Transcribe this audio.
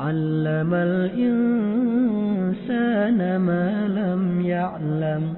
علم الإنسان ما لم يعلم